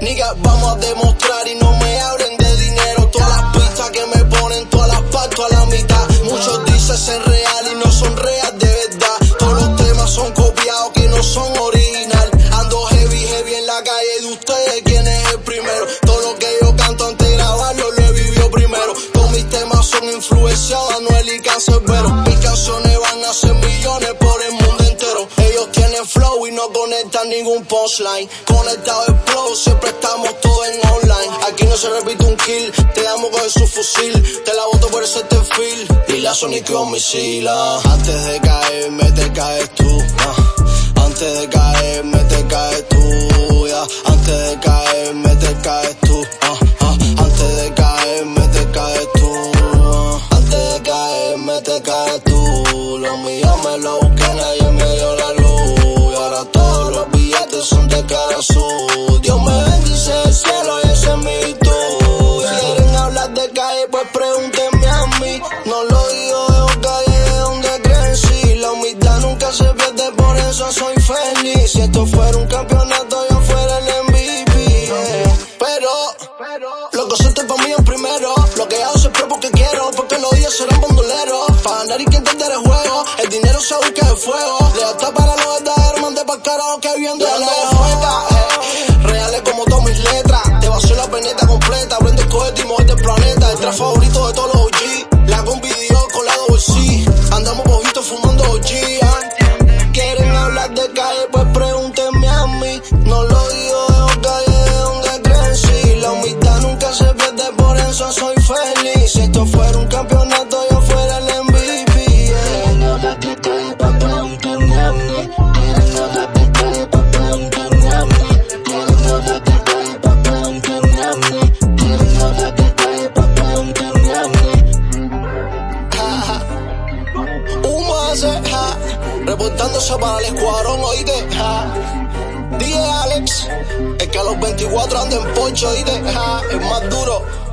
Nigga, vamos a demostrar y no me hablen de dinero. Todas las pistas que me ponen, todas las parto a la mitad. Muchos dicen ser real y no son real de verdad. Todos los temas son copiados que no son original. Ando heavy, heavy en la calle de ustedes, ¿quién es el primero? Todo lo que yo canto antes de grabarlo lo he vivido primero. Todos mis temas son influenciados, no Anuel y Cancerbero. Conectan ningún punchline. Conectado el flow, siempre estamos todos en online. Aquí no se repite un kill, te damos con su fusil. Te la boto por ese feel y la Sonic homicida. Antes de caerme te caes tú. ah. Antes de caerme te caes tú. Antes de caerme te caes tú. Dios me bendice el cielo y ese es mi. Si quieren hablar de calle, pues pregúntenme a mí. No lo digo de y de donde crecí. La humildad nunca se pierde, por eso soy feliz. Si esto fuera un campeonato, yo fuera el MVP. yeah. Pero, lo que siento para mí es primero. Lo que hago siempre porque quiero, porque los días serán bandoleros. Para ganar y que entender el juego, el dinero se busca de fuego. Lealtad para los verdaderos, mandé para carajo que viendo de vació la peneta completa. Prende el cohete y moverte el planeta. El track favorito de todos los OG. La convidió con la C. Andamos poquito fumando OG. ah. Quieren hablar de calle, pues pregúntenme a mí. No lo digo de de donde crecí. La humildad nunca se pierde, por eso soy Reportándose para el escuadrón, oíste, ja. Dije Alex, el que a los 24 anda en poncho, oíste, ja. El más duro.